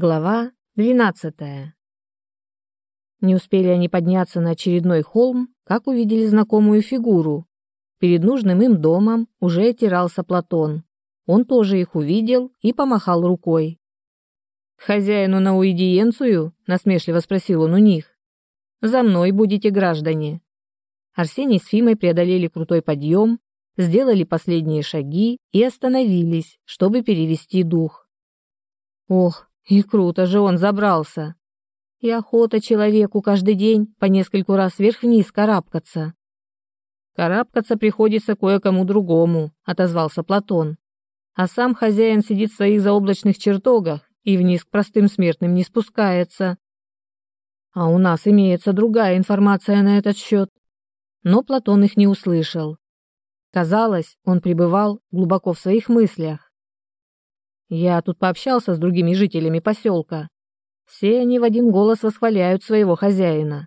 Глава 12. Не успели они подняться на очередной холм, как увидели знакомую фигуру. Перед нужным им домом уже отирался Платон. Он тоже их увидел и помахал рукой. «Хозяину на уидиенцию?» – насмешливо спросил он у них. «За мной будете, граждане». Арсений с Фимой преодолели крутой подъем, сделали последние шаги и остановились, чтобы перевести дух. Ох, и круто же он забрался. И охота человеку каждый день по нескольку раз вверх-вниз карабкаться. Карабкаться приходится кое-кому другому, отозвался Платон. А сам хозяин сидит в своих заоблачных чертогах и вниз к простым смертным не спускается. А у нас имеется другая информация на этот счет. Но Платон их не услышал. Казалось, он пребывал глубоко в своих мыслях. Я тут пообщался с другими жителями поселка. Все они в один голос восхваляют своего хозяина.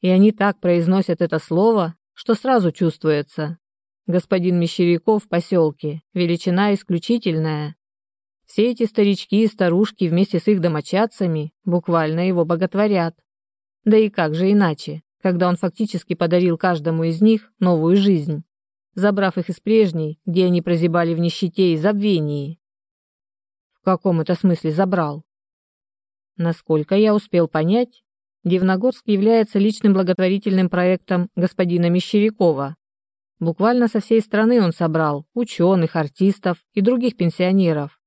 И они так произносят это слово, что сразу чувствуется. Господин Мещеряков в поселке – величина исключительная. Все эти старички и старушки вместе с их домочадцами буквально его боготворят. Да и как же иначе, когда он фактически подарил каждому из них новую жизнь, забрав их из прежней, где они прозябали в нищете и забвении каком это смысле забрал? Насколько я успел понять, Дивногорск является личным благотворительным проектом господина Мещерякова. Буквально со всей страны он собрал ученых, артистов и других пенсионеров,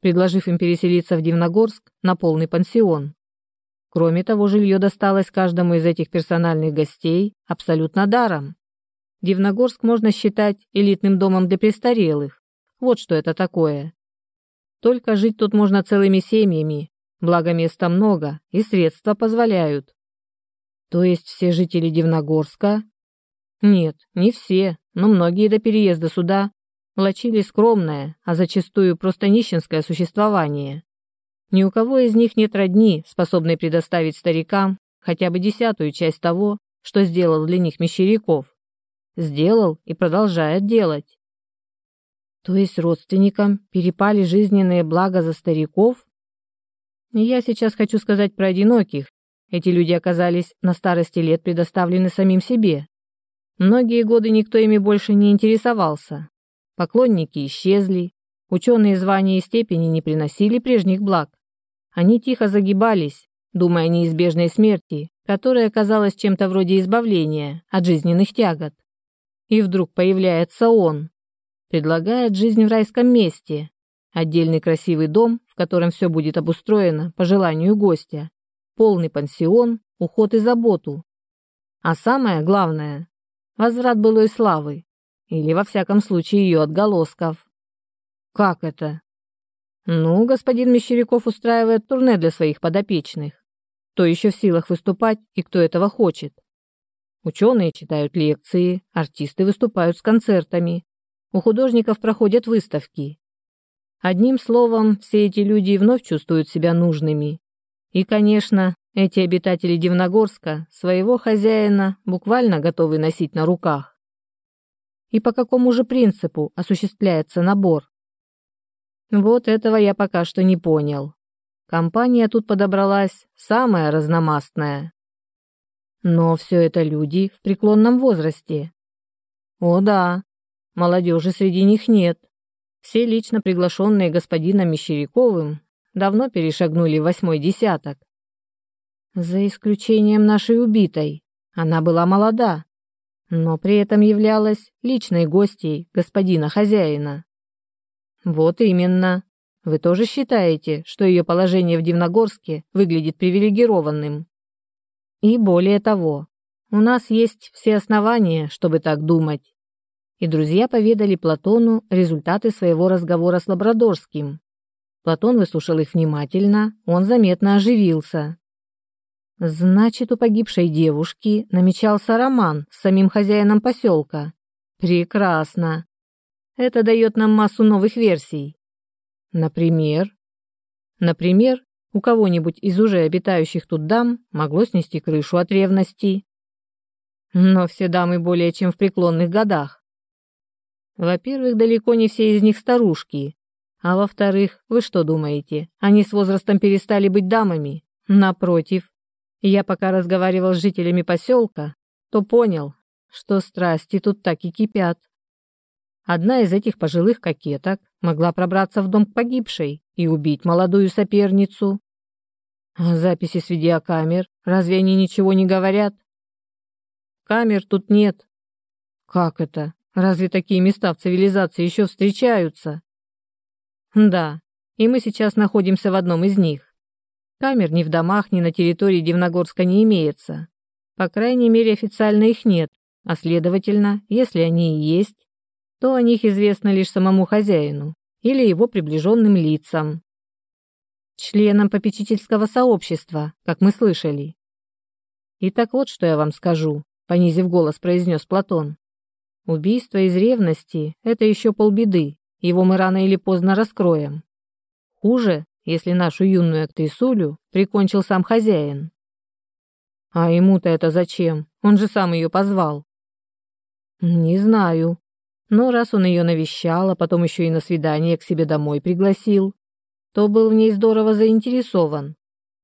предложив им переселиться в Дивногорск на полный пансион. Кроме того, жилье досталось каждому из этих персональных гостей абсолютно даром. Дивногорск можно считать элитным домом для престарелых. Вот что это такое. Только жить тут можно целыми семьями, благо места много и средства позволяют. То есть все жители Дивногорска? Нет, не все, но многие до переезда сюда влачили скромное, а зачастую просто нищенское существование. Ни у кого из них нет родни, способной предоставить старикам хотя бы десятую часть того, что сделал для них Мещеряков. Сделал и продолжает делать. То есть родственникам перепали жизненные блага за стариков? Я сейчас хочу сказать про одиноких. Эти люди оказались на старости лет предоставлены самим себе. Многие годы никто ими больше не интересовался. Поклонники исчезли, ученые звания и степени не приносили прежних благ. Они тихо загибались, думая о неизбежной смерти, которая оказалась чем-то вроде избавления от жизненных тягот. И вдруг появляется он, предлагает жизнь в райском месте, отдельный красивый дом, в котором все будет обустроено по желанию гостя, полный пансион, уход и заботу. А самое главное – возврат былой славы, или во всяком случае ее отголосков. Как это? Ну, господин Мещеряков устраивает турне для своих подопечных. Кто еще в силах выступать и кто этого хочет? Ученые читают лекции, артисты выступают с концертами, у художников проходят выставки. Одним словом, все эти люди вновь чувствуют себя нужными. И, конечно, эти обитатели Дивногорска своего хозяина буквально готовы носить на руках. И по какому же принципу осуществляется набор? Вот этого я пока что не понял. Компания тут подобралась самая разномастная. Но все это люди в преклонном возрасте. О да, Молодежи среди них нет. Все лично приглашенные господином Мещеряковым давно перешагнули восьмой десяток. За исключением нашей убитой. Она была молода, но при этом являлась личной гостьей господина хозяина. Вот именно. Вы тоже считаете, что ее положение в Дивногорске выглядит привилегированным? И более того, у нас есть все основания, чтобы так думать и друзья поведали Платону результаты своего разговора с Лабрадорским. Платон выслушал их внимательно, он заметно оживился. Значит, у погибшей девушки намечался роман с самим хозяином поселка. Прекрасно. Это дает нам массу новых версий. Например? Например, у кого-нибудь из уже обитающих тут дам могло снести крышу от ревности. Но все дамы более чем в преклонных годах. Во-первых, далеко не все из них старушки. А во-вторых, вы что думаете, они с возрастом перестали быть дамами? Напротив. Я пока разговаривал с жителями поселка, то понял, что страсти тут так и кипят. Одна из этих пожилых кокеток могла пробраться в дом к погибшей и убить молодую соперницу. Записи с видеокамер, разве они ничего не говорят? Камер тут нет. Как это? Разве такие места в цивилизации еще встречаются? Да, и мы сейчас находимся в одном из них. Камер ни в домах, ни на территории Дивногорска не имеется. По крайней мере, официально их нет, а следовательно, если они и есть, то о них известно лишь самому хозяину или его приближенным лицам. Членам попечительского сообщества, как мы слышали. И так вот, что я вам скажу, понизив голос, произнес Платон. Убийство из ревности – это еще полбеды, его мы рано или поздно раскроем. Хуже, если нашу юную актрисулю прикончил сам хозяин. А ему-то это зачем? Он же сам ее позвал. Не знаю. Но раз он ее навещал, а потом еще и на свидание к себе домой пригласил, то был в ней здорово заинтересован.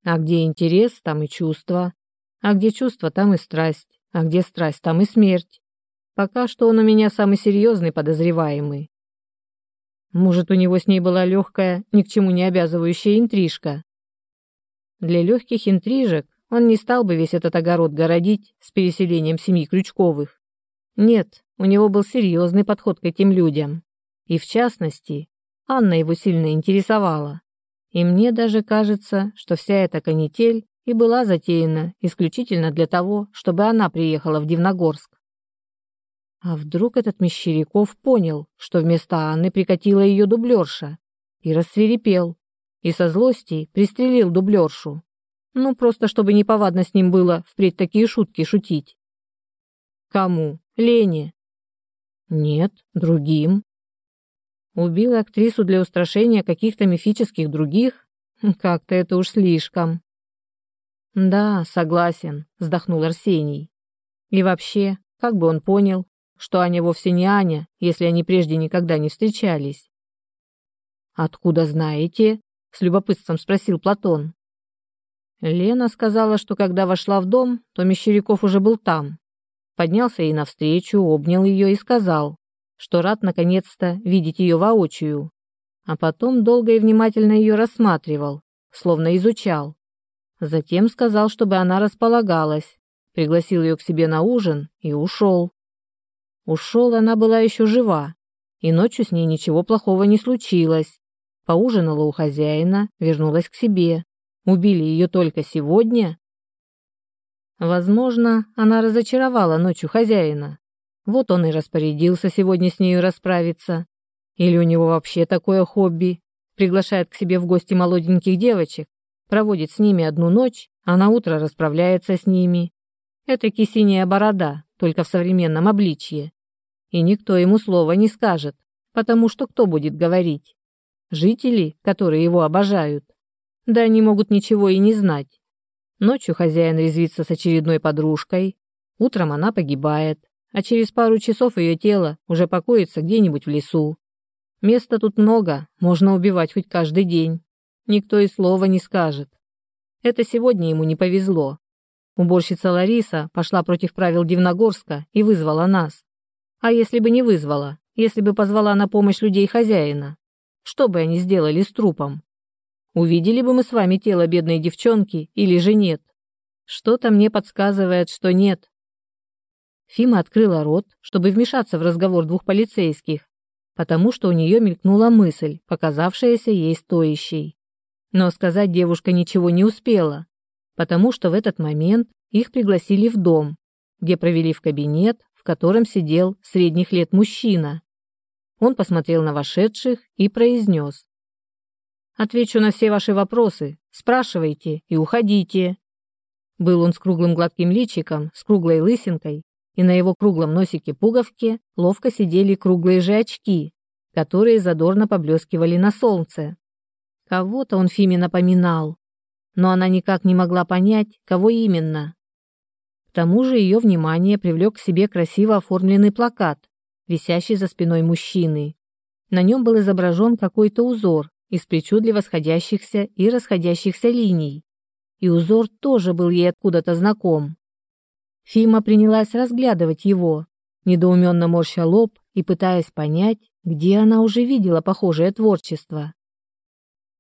А где интерес, там и чувство. А где чувство, там и страсть. А где страсть, там и смерть. Пока что он у меня самый серьезный подозреваемый. Может, у него с ней была легкая, ни к чему не обязывающая интрижка. Для легких интрижек он не стал бы весь этот огород городить с переселением семьи Крючковых. Нет, у него был серьезный подход к этим людям. И в частности, Анна его сильно интересовала. И мне даже кажется, что вся эта канитель и была затеяна исключительно для того, чтобы она приехала в Дивногорск. А вдруг этот Мещеряков понял, что вместо Анны прикатила ее дублерша, и рассверепел, и со злости пристрелил дублершу. Ну, просто чтобы неповадно с ним было впредь такие шутки шутить. Кому? Лене? Нет, другим. Убил актрису для устрашения каких-то мифических других? Как-то это уж слишком. Да, согласен, вздохнул Арсений. И вообще, как бы он понял, что Аня вовсе не Аня, если они прежде никогда не встречались. «Откуда знаете?» — с любопытством спросил Платон. Лена сказала, что когда вошла в дом, то Мещеряков уже был там. Поднялся ей навстречу, обнял ее и сказал, что рад наконец-то видеть ее воочию. А потом долго и внимательно ее рассматривал, словно изучал. Затем сказал, чтобы она располагалась, пригласил ее к себе на ужин и ушел. Ушел, она была еще жива, и ночью с ней ничего плохого не случилось. Поужинала у хозяина, вернулась к себе. Убили ее только сегодня? Возможно, она разочаровала ночью хозяина. Вот он и распорядился сегодня с нею расправиться. Или у него вообще такое хобби. Приглашает к себе в гости молоденьких девочек, проводит с ними одну ночь, а на утро расправляется с ними. Это кисиняя борода, только в современном обличье. И никто ему слова не скажет, потому что кто будет говорить? Жители, которые его обожают. Да они могут ничего и не знать. Ночью хозяин резвится с очередной подружкой, утром она погибает, а через пару часов ее тело уже покоится где-нибудь в лесу. Места тут много, можно убивать хоть каждый день. Никто и слова не скажет. Это сегодня ему не повезло. Уборщица Лариса пошла против правил Дивногорска и вызвала нас. А если бы не вызвала, если бы позвала на помощь людей хозяина, что бы они сделали с трупом? Увидели бы мы с вами тело бедной девчонки или же нет? Что-то мне подсказывает, что нет. Фима открыла рот, чтобы вмешаться в разговор двух полицейских, потому что у нее мелькнула мысль, показавшаяся ей стоящей. Но сказать девушка ничего не успела, потому что в этот момент их пригласили в дом, где провели в кабинет, в котором сидел средних лет мужчина. Он посмотрел на вошедших и произнес. «Отвечу на все ваши вопросы, спрашивайте и уходите». Был он с круглым гладким личиком, с круглой лысинкой, и на его круглом носике пуговки ловко сидели круглые же очки, которые задорно поблескивали на солнце. Кого-то он Фиме напоминал, но она никак не могла понять, кого именно. К тому же ее внимание привлек к себе красиво оформленный плакат, висящий за спиной мужчины. На нем был изображен какой-то узор из причудливо сходящихся и расходящихся линий. И узор тоже был ей откуда-то знаком. Фима принялась разглядывать его, недоуменно морща лоб и пытаясь понять, где она уже видела похожее творчество.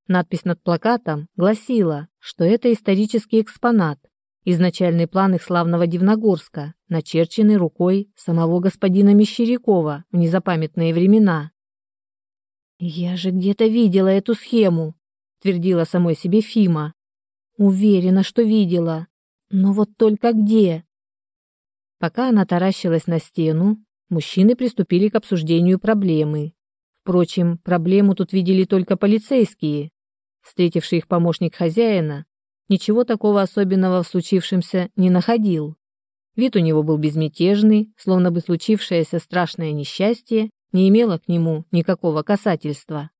Надпись над плакатом гласила, что это исторический экспонат, изначальный план их славного Дивногорска, начерченный рукой самого господина Мещерякова в незапамятные времена. «Я же где-то видела эту схему», — твердила самой себе Фима. «Уверена, что видела. Но вот только где?» Пока она таращилась на стену, мужчины приступили к обсуждению проблемы. Впрочем, проблему тут видели только полицейские. Встретивший их помощник хозяина ничего такого особенного в случившемся не находил. Вид у него был безмятежный, словно бы случившееся страшное несчастье не имело к нему никакого касательства.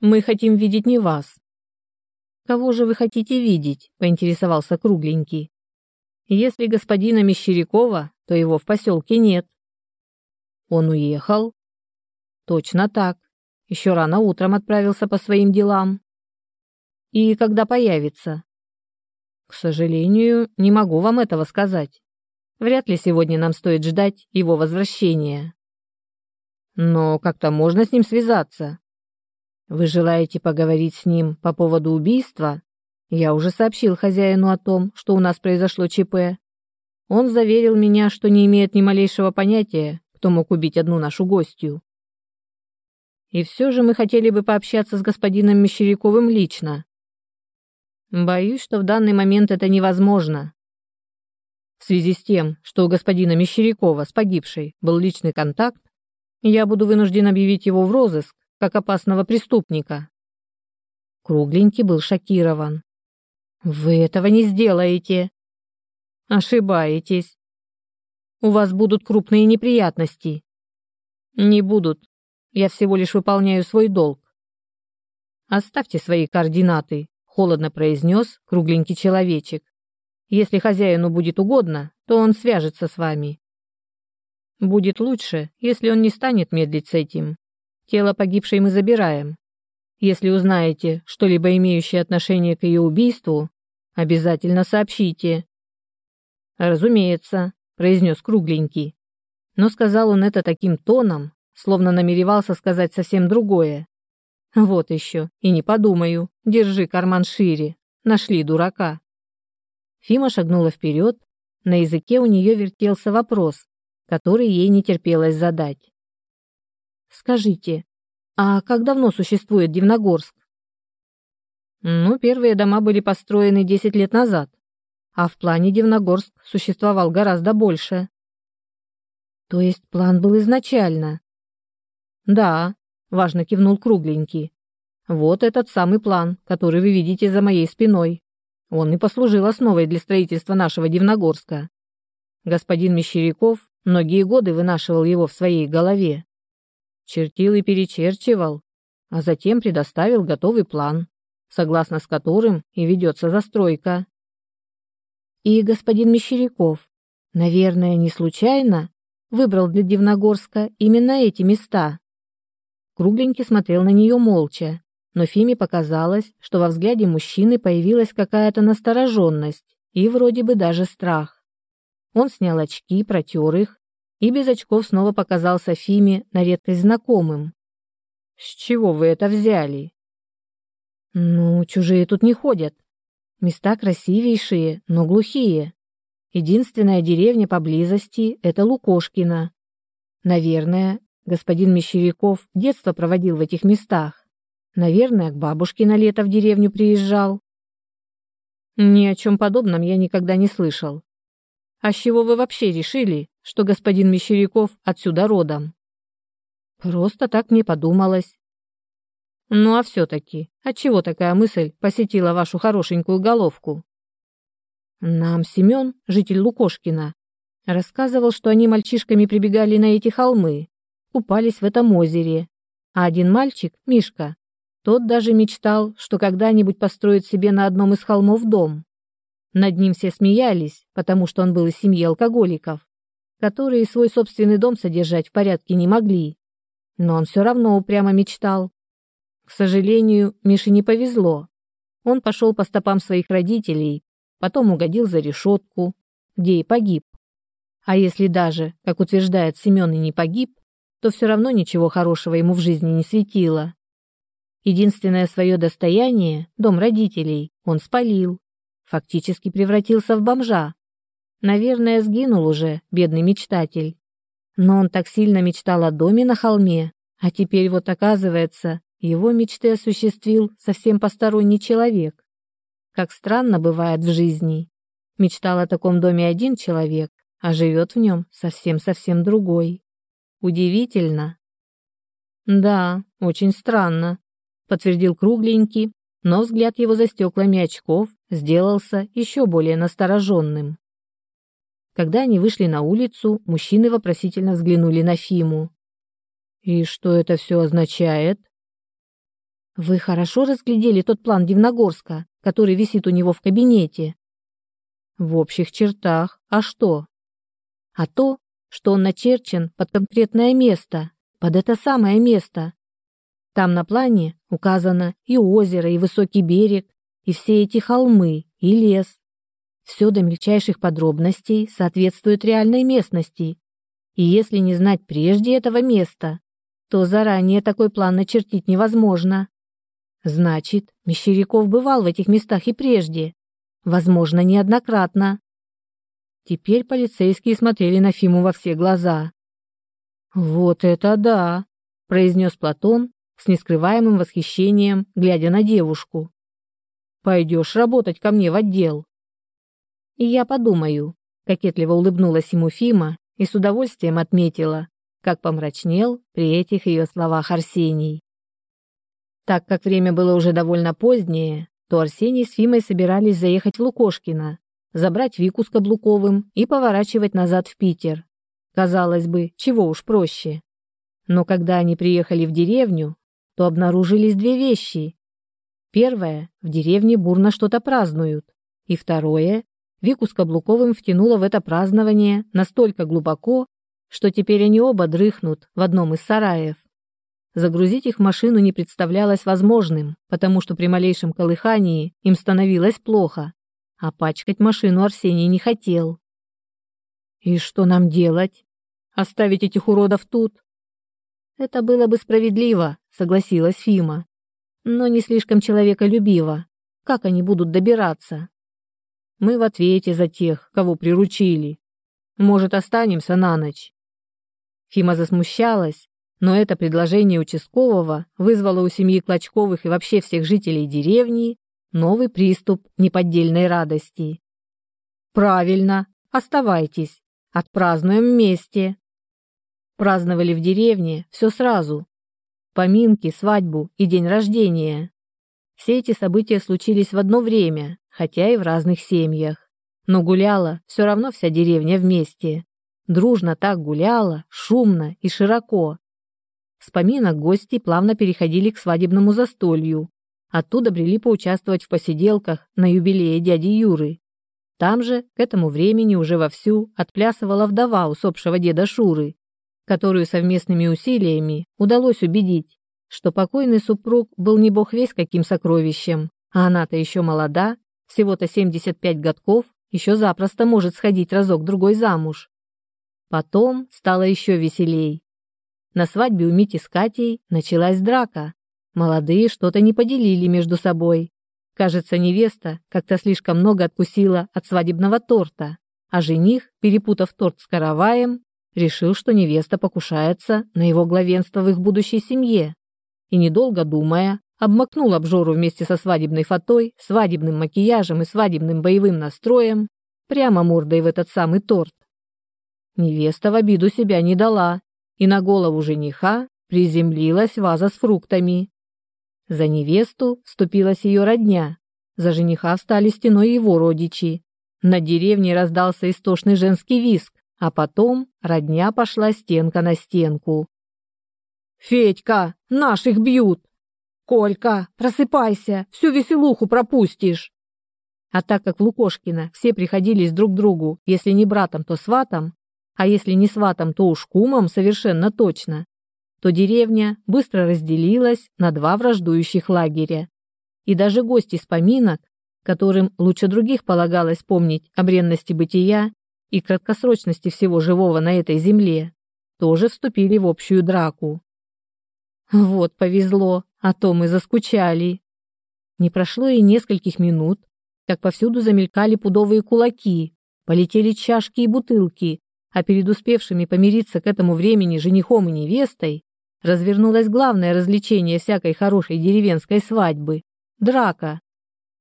«Мы хотим видеть не вас». «Кого же вы хотите видеть?» – поинтересовался Кругленький. «Если господина Мещерякова, то его в поселке нет». «Он уехал?» «Точно так. Еще рано утром отправился по своим делам. И когда появится? К сожалению, не могу вам этого сказать. Вряд ли сегодня нам стоит ждать его возвращения. Но как-то можно с ним связаться. Вы желаете поговорить с ним по поводу убийства? Я уже сообщил хозяину о том, что у нас произошло ЧП. Он заверил меня, что не имеет ни малейшего понятия, кто мог убить одну нашу гостью. И все же мы хотели бы пообщаться с господином Мещеряковым лично. Боюсь, что в данный момент это невозможно. В связи с тем, что у господина Мещерякова с погибшей был личный контакт, я буду вынужден объявить его в розыск как опасного преступника. Кругленький был шокирован. Вы этого не сделаете. Ошибаетесь. У вас будут крупные неприятности. Не будут. Я всего лишь выполняю свой долг. Оставьте свои координаты холодно произнес кругленький человечек. Если хозяину будет угодно, то он свяжется с вами. Будет лучше, если он не станет медлить с этим. Тело погибшей мы забираем. Если узнаете что-либо имеющее отношение к ее убийству, обязательно сообщите. Разумеется, произнес кругленький. Но сказал он это таким тоном, словно намеревался сказать совсем другое. Вот еще, и не подумаю. Держи карман шире. Нашли дурака. Фима шагнула вперед. На языке у нее вертелся вопрос, который ей не терпелось задать. «Скажите, а как давно существует Дивногорск?» «Ну, первые дома были построены 10 лет назад, а в плане Дивногорск существовал гораздо больше». «То есть план был изначально?» «Да, важно кивнул кругленький. Вот этот самый план, который вы видите за моей спиной. Он и послужил основой для строительства нашего Дивногорска. Господин Мещеряков многие годы вынашивал его в своей голове. Чертил и перечерчивал, а затем предоставил готовый план, согласно с которым и ведется застройка. И господин Мещеряков, наверное, не случайно выбрал для Дивногорска именно эти места. Кругленький смотрел на нее молча, но Фиме показалось, что во взгляде мужчины появилась какая-то настороженность и вроде бы даже страх. Он снял очки, протер их, и без очков снова показался Фиме на редкость знакомым. «С чего вы это взяли?» «Ну, чужие тут не ходят. Места красивейшие, но глухие. Единственная деревня поблизости — это Лукошкина. Наверное, Господин Мещеряков детство проводил в этих местах. Наверное, к бабушке на лето в деревню приезжал. Ни о чем подобном я никогда не слышал. А с чего вы вообще решили, что господин Мещеряков отсюда родом? Просто так мне подумалось. Ну а все-таки, отчего такая мысль посетила вашу хорошенькую головку? Нам Семен, житель Лукошкина, рассказывал, что они мальчишками прибегали на эти холмы, купались в этом озере. А один мальчик, Мишка, тот даже мечтал, что когда-нибудь построит себе на одном из холмов дом. Над ним все смеялись, потому что он был из семьи алкоголиков, которые свой собственный дом содержать в порядке не могли. но он все равно упрямо мечтал. К сожалению, Мише не повезло. Он пошел по стопам своих родителей, потом угодил за решетку, где и погиб. А если даже, как утверждает Семен, и не погиб, то все равно ничего хорошего ему в жизни не светило. Единственное свое достояние, дом родителей, он спалил. Фактически превратился в бомжа. Наверное, сгинул уже, бедный мечтатель. Но он так сильно мечтал о доме на холме, а теперь вот оказывается, его мечты осуществил совсем посторонний человек. Как странно бывает в жизни. Мечтал о таком доме один человек, а живет в нем совсем-совсем другой. Удивительно. Да, очень странно, подтвердил кругленький, но взгляд его за стеклами очков сделался еще более настороженным. Когда они вышли на улицу, мужчины вопросительно взглянули на Фиму. «И что это все означает?» «Вы хорошо разглядели тот план Дивногорска, который висит у него в кабинете?» «В общих чертах. А что?» «А то, что он начерчен под конкретное место, под это самое место. Там на плане указано и озеро, и высокий берег, и все эти холмы, и лес. Все до мельчайших подробностей соответствует реальной местности. И если не знать прежде этого места, то заранее такой план начертить невозможно. Значит, Мещеряков бывал в этих местах и прежде. Возможно, неоднократно. Теперь полицейские смотрели на Фиму во все глаза. «Вот это да!» – произнес Платон с нескрываемым восхищением, глядя на девушку. «Пойдешь работать ко мне в отдел?» «И я подумаю», – кокетливо улыбнулась ему Фима и с удовольствием отметила, как помрачнел при этих ее словах Арсений. Так как время было уже довольно позднее, то Арсений с Фимой собирались заехать в Лукошкино, забрать Вику с Каблуковым и поворачивать назад в Питер. Казалось бы, чего уж проще. Но когда они приехали в деревню, то обнаружились две вещи. Первое, в деревне бурно что-то празднуют. И второе, Вику с Каблуковым втянуло в это празднование настолько глубоко, что теперь они оба дрыхнут в одном из сараев. Загрузить их машину не представлялось возможным, потому что при малейшем колыхании им становилось плохо, а пачкать машину Арсений не хотел. «И что нам делать? Оставить этих уродов тут?» «Это было бы справедливо», — согласилась Фима. «Но не слишком человеколюбиво. Как они будут добираться?» «Мы в ответе за тех, кого приручили. Может, останемся на ночь?» Фима засмущалась, но это предложение участкового вызвало у семьи Клочковых и вообще всех жителей деревни новый приступ неподдельной радости. «Правильно, оставайтесь, отпразднуем вместе». Праздновали в деревне все сразу. Поминки, свадьбу и день рождения. Все эти события случились в одно время, хотя и в разных семьях. Но гуляла все равно вся деревня вместе. Дружно так гуляла, шумно и широко. С поминок гости плавно переходили к свадебному застолью, Оттуда брели поучаствовать в посиделках на юбилее дяди Юры. Там же, к этому времени, уже вовсю отплясывала вдова усопшего деда Шуры, которую совместными усилиями удалось убедить, что покойный супруг был не бог весь каким сокровищем, а она-то еще молода, всего-то 75 годков, еще запросто может сходить разок-другой замуж. Потом стало еще веселей. На свадьбе у Мити с Катей началась драка, Молодые что-то не поделили между собой. Кажется, невеста как-то слишком много откусила от свадебного торта, а жених, перепутав торт с караваем, решил, что невеста покушается на его главенство в их будущей семье. И, недолго думая, обмакнул обжору вместе со свадебной фатой, свадебным макияжем и свадебным боевым настроем прямо мордой в этот самый торт. Невеста в обиду себя не дала, и на голову жениха приземлилась ваза с фруктами. За невесту вступилась ее родня, за жениха встали стеной его родичи. На деревне раздался истошный женский виск, а потом родня пошла стенка на стенку. «Федька, наших бьют! Колька, просыпайся, всю веселуху пропустишь!» А так как в Лукошкино все приходились друг другу, если не братом, то сватом, а если не сватом, то уж кумом совершенно точно, то деревня быстро разделилась на два враждующих лагеря. И даже гости с поминок, которым лучше других полагалось помнить о бренности бытия и краткосрочности всего живого на этой земле, тоже вступили в общую драку. Вот повезло, а то мы заскучали. Не прошло и нескольких минут, как повсюду замелькали пудовые кулаки, полетели чашки и бутылки, а перед успевшими помириться к этому времени женихом и невестой развернулось главное развлечение всякой хорошей деревенской свадьбы – драка.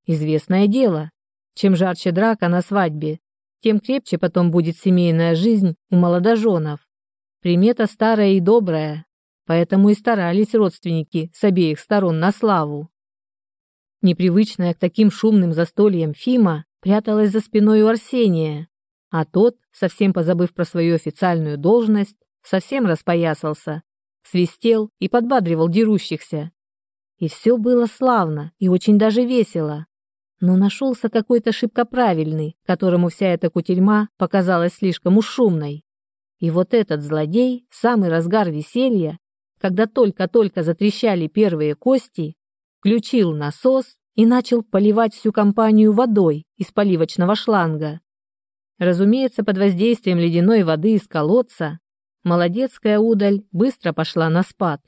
Известное дело, чем жарче драка на свадьбе, тем крепче потом будет семейная жизнь у молодоженов. Примета старая и добрая, поэтому и старались родственники с обеих сторон на славу. Непривычная к таким шумным застольям Фима пряталась за спиной у Арсения, а тот, совсем позабыв про свою официальную должность, совсем распоясался, свистел и подбадривал дерущихся. И все было славно и очень даже весело. Но нашелся какой-то шибко правильный, которому вся эта кутерьма показалась слишком уж шумной. И вот этот злодей, самый разгар веселья, когда только-только затрещали первые кости, включил насос и начал поливать всю компанию водой из поливочного шланга. Разумеется, под воздействием ледяной воды из колодца молодецкая удаль быстро пошла на спад.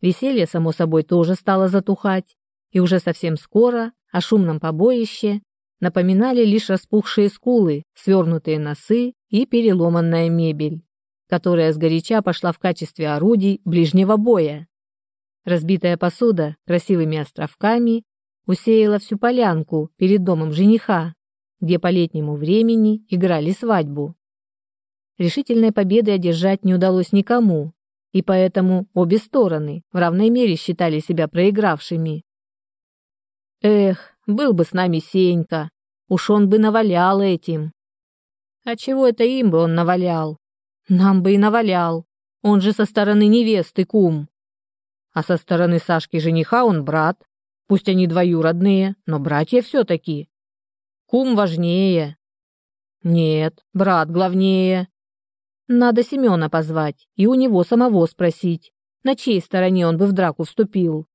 Веселье, само собой, тоже стало затухать, и уже совсем скоро о шумном побоище напоминали лишь распухшие скулы, свернутые носы и переломанная мебель, которая сгоряча пошла в качестве орудий ближнего боя. Разбитая посуда красивыми островками усеяла всю полянку перед домом жениха, где по летнему времени играли свадьбу. Решительной победы одержать не удалось никому, и поэтому обе стороны в равной мере считали себя проигравшими. Эх, был бы с нами Сенька, уж он бы навалял этим. А чего это им бы он навалял? Нам бы и навалял, он же со стороны невесты кум. А со стороны Сашки жениха он брат. Пусть они двоюродные, но братья все-таки. Кум важнее. Нет, брат главнее. Надо Семена позвать и у него самого спросить, на чьей стороне он бы в драку вступил.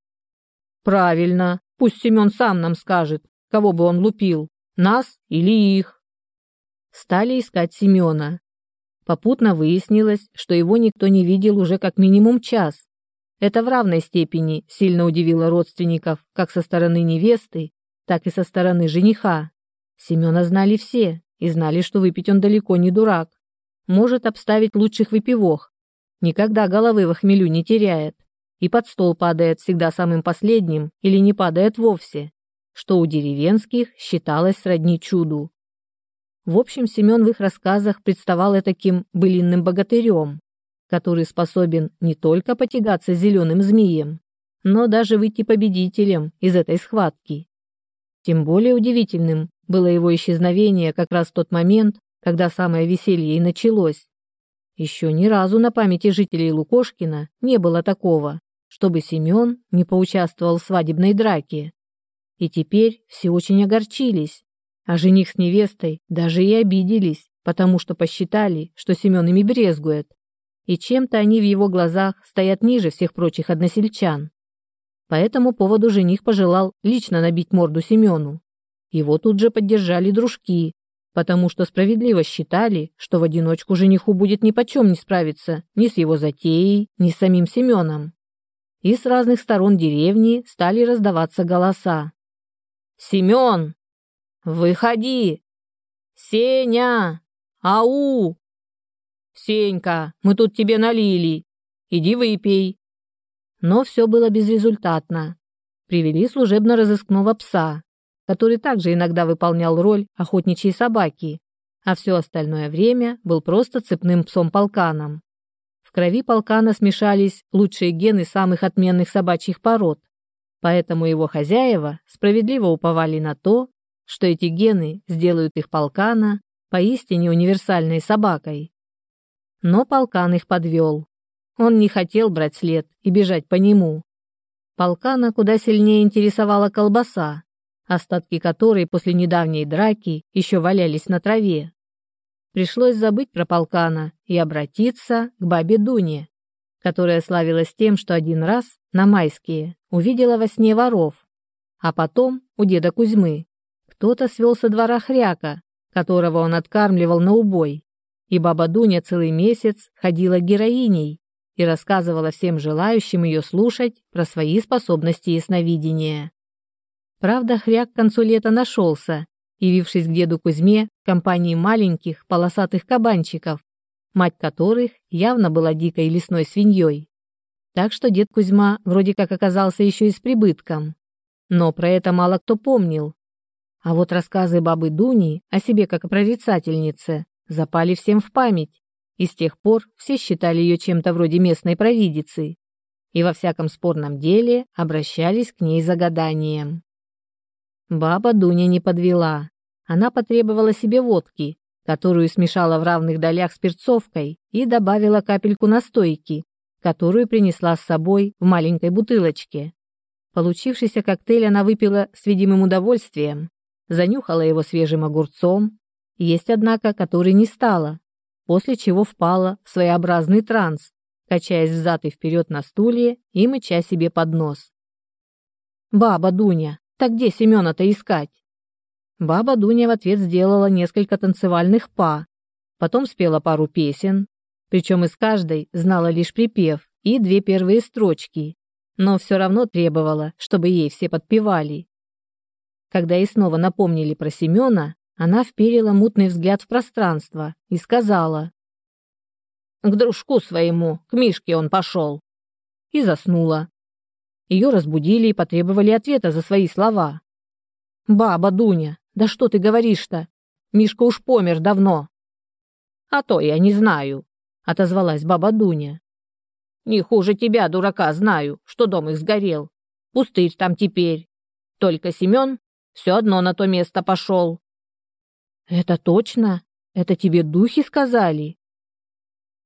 Правильно, пусть Семен сам нам скажет, кого бы он лупил, нас или их. Стали искать Семена. Попутно выяснилось, что его никто не видел уже как минимум час, это в равной степени сильно удивило родственников как со стороны невесты, так и со стороны жениха. Семена знали все и знали, что выпить он далеко не дурак. Может обставить лучших выпивох. Никогда головы в хмелю не теряет. И под стол падает всегда самым последним или не падает вовсе, что у деревенских считалось сродни чуду. В общем, Семен в их рассказах представал таким былинным богатырем, который способен не только потягаться с зеленым змеем, но даже выйти победителем из этой схватки. Тем более удивительным было его исчезновение как раз в тот момент, когда самое веселье и началось. Еще ни разу на памяти жителей Лукошкина не было такого, чтобы Семен не поучаствовал в свадебной драке. И теперь все очень огорчились, а жених с невестой даже и обиделись, потому что посчитали, что Семен ими брезгует и чем-то они в его глазах стоят ниже всех прочих односельчан. По этому поводу жених пожелал лично набить морду Семену. Его тут же поддержали дружки, потому что справедливо считали, что в одиночку жениху будет нипочем не справиться ни с его затеей, ни с самим Семеном. И с разных сторон деревни стали раздаваться голоса. «Семен! Выходи! Сеня! Ау! «Сенька, мы тут тебе налили. Иди выпей». Но все было безрезультатно. Привели служебно-розыскного пса, который также иногда выполнял роль охотничьей собаки, а все остальное время был просто цепным псом-полканом. В крови полкана смешались лучшие гены самых отменных собачьих пород, поэтому его хозяева справедливо уповали на то, что эти гены сделают их полкана поистине универсальной собакой. Но полкан их подвел. Он не хотел брать след и бежать по нему. Полкана куда сильнее интересовала колбаса, остатки которой после недавней драки еще валялись на траве. Пришлось забыть про полкана и обратиться к бабе Дуне, которая славилась тем, что один раз, на майские, увидела во сне воров, а потом у деда Кузьмы кто-то свел со двора хряка, которого он откармливал на убой, и баба Дуня целый месяц ходила героиней и рассказывала всем желающим ее слушать про свои способности ясновидения. Правда, хряк к концу лета нашелся, явившись к деду Кузьме в компании маленьких полосатых кабанчиков, мать которых явно была дикой лесной свиньей. Так что дед Кузьма вроде как оказался еще и с прибытком. Но про это мало кто помнил. А вот рассказы бабы Дуни о себе как о прорицательнице запали всем в память, и с тех пор все считали ее чем-то вроде местной провидицы и во всяком спорном деле обращались к ней за гаданием. Баба Дуня не подвела. Она потребовала себе водки, которую смешала в равных долях с перцовкой и добавила капельку настойки, которую принесла с собой в маленькой бутылочке. Получившийся коктейль она выпила с видимым удовольствием, занюхала его свежим огурцом, есть, однако, который не стала, после чего впала в своеобразный транс, качаясь взад и вперед на стуле и мыча себе под нос. «Баба Дуня, так где Семена-то искать?» Баба Дуня в ответ сделала несколько танцевальных па, потом спела пару песен, причем из каждой знала лишь припев и две первые строчки, но все равно требовала, чтобы ей все подпевали. Когда ей снова напомнили про Семена, она вперила мутный взгляд в пространство и сказала. «К дружку своему, к Мишке он пошел». И заснула. Ее разбудили и потребовали ответа за свои слова. «Баба Дуня, да что ты говоришь-то? Мишка уж помер давно». «А то я не знаю», — отозвалась баба Дуня. «Не хуже тебя, дурака, знаю, что дом их сгорел. Пустырь там теперь. Только Семен все одно на то место пошел. Это точно? Это тебе духи сказали?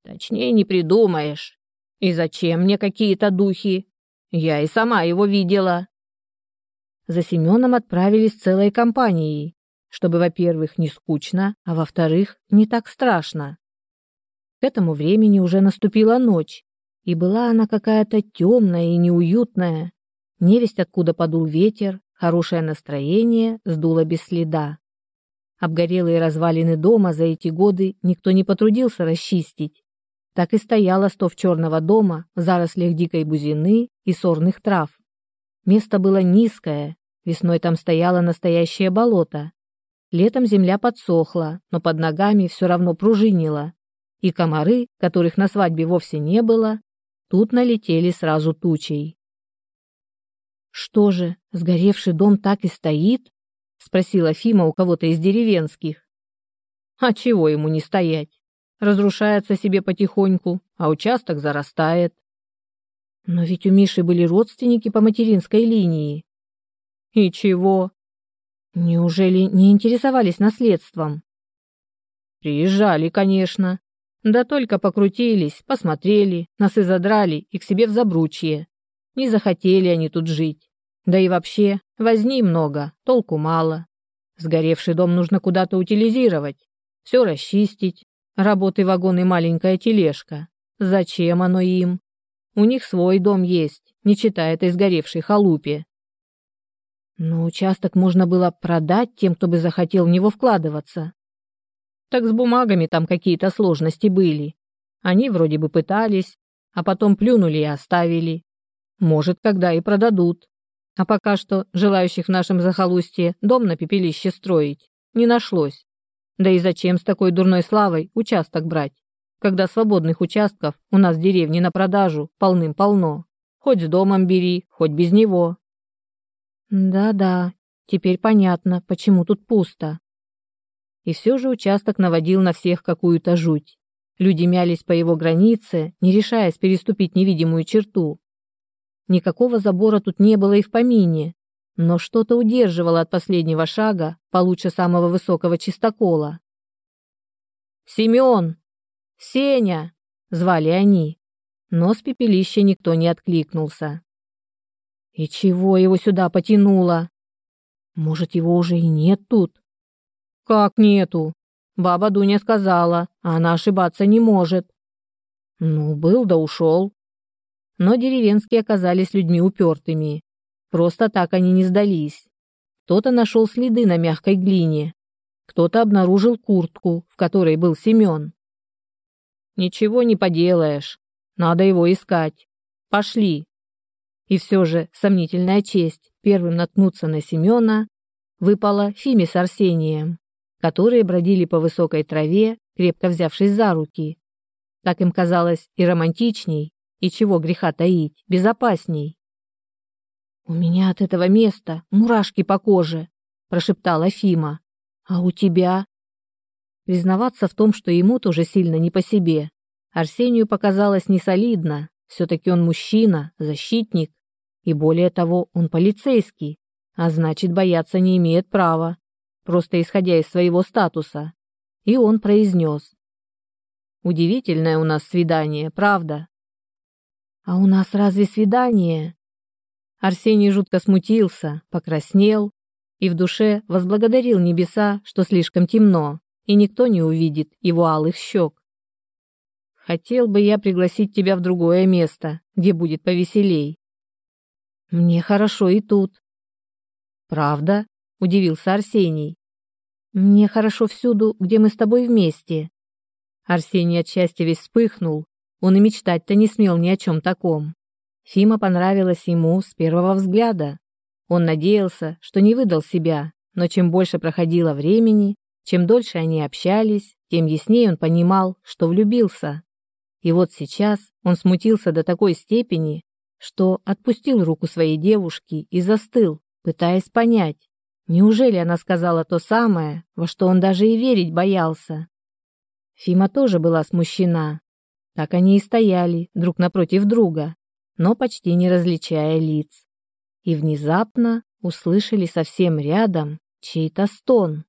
Точнее не придумаешь. И зачем мне какие-то духи? Я и сама его видела. За Семеном отправились целой компанией, чтобы, во-первых, не скучно, а во-вторых, не так страшно. К этому времени уже наступила ночь, и была она какая-то темная и неуютная. Невесть откуда подул ветер, хорошее настроение сдуло без следа. Обгорелые развалины дома за эти годы никто не потрудился расчистить. Так и стояло стов черного дома в зарослях дикой бузины и сорных трав. Место было низкое, весной там стояло настоящее болото. Летом земля подсохла, но под ногами все равно пружинила. И комары, которых на свадьбе вовсе не было, тут налетели сразу тучей. Что же, сгоревший дом так и стоит? спросила Фима у кого-то из деревенских. А чего ему не стоять? Разрушается себе потихоньку, а участок зарастает. Но ведь у Миши были родственники по материнской линии. И чего? Неужели не интересовались наследством? Приезжали, конечно. Да только покрутились, посмотрели, нас и задрали и к себе в забручье. Не захотели они тут жить. Да и вообще, возни много, толку мало. Сгоревший дом нужно куда-то утилизировать, все расчистить. Работы вагон и маленькая тележка. Зачем оно им? У них свой дом есть, не читая этой сгоревшей халупе. Но участок можно было продать тем, кто бы захотел в него вкладываться. Так с бумагами там какие-то сложности были. Они вроде бы пытались, а потом плюнули и оставили. Может, когда и продадут. А пока что желающих в нашем захолустье дом на пепелище строить не нашлось. Да и зачем с такой дурной славой участок брать, когда свободных участков у нас в деревне на продажу полным-полно. Хоть с домом бери, хоть без него. Да-да, теперь понятно, почему тут пусто. И все же участок наводил на всех какую-то жуть. Люди мялись по его границе, не решаясь переступить невидимую черту, Никакого забора тут не было и в помине, но что-то удерживало от последнего шага получше самого высокого чистокола. «Семен! Сеня!» — звали они, но с пепелища никто не откликнулся. «И чего его сюда потянуло? Может, его уже и нет тут?» «Как нету?» Баба Дуня сказала, а она ошибаться не может. «Ну, был да ушел. Но деревенские оказались людьми упертыми. Просто так они не сдались. Кто-то нашел следы на мягкой глине, кто-то обнаружил куртку, в которой был Семен. Ничего не поделаешь. Надо его искать. Пошли. И все же сомнительная честь первым наткнуться на Семена выпала Фиме с Арсением, которые бродили по высокой траве, крепко взявшись за руки. Так им казалось и романтичней, и чего греха таить, безопасней. «У меня от этого места мурашки по коже», – прошептала Фима. А у тебя? Признаваться в том, что ему тоже сильно не по себе, Арсению показалось несолидно. Все-таки он мужчина, защитник. И более того, он полицейский, а значит, бояться не имеет права, просто исходя из своего статуса. И он произнес. «Удивительное у нас свидание, правда?» «А у нас разве свидание?» Арсений жутко смутился, покраснел, и в душе возблагодарил небеса, что слишком темно, и никто не увидит его алых щек. Хотел бы я пригласить тебя в другое место, где будет повеселей. Мне хорошо и тут. Правда? Удивился Арсений. Мне хорошо всюду, где мы с тобой вместе. Арсений от счастья весь вспыхнул. Он и мечтать-то не смел ни о чем таком. Фима понравилась ему с первого взгляда. Он надеялся, что не выдал себя, но чем больше проходило времени, чем дольше они общались, тем яснее он понимал, что влюбился. И вот сейчас он смутился до такой степени, что отпустил руку своей девушки и застыл, пытаясь понять, неужели она сказала то самое, во что он даже и верить боялся. Фима тоже была смущена. Так они и стояли друг напротив друга, но почти не различая лиц и внезапно услышали совсем рядом чей-то стон.